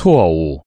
错误。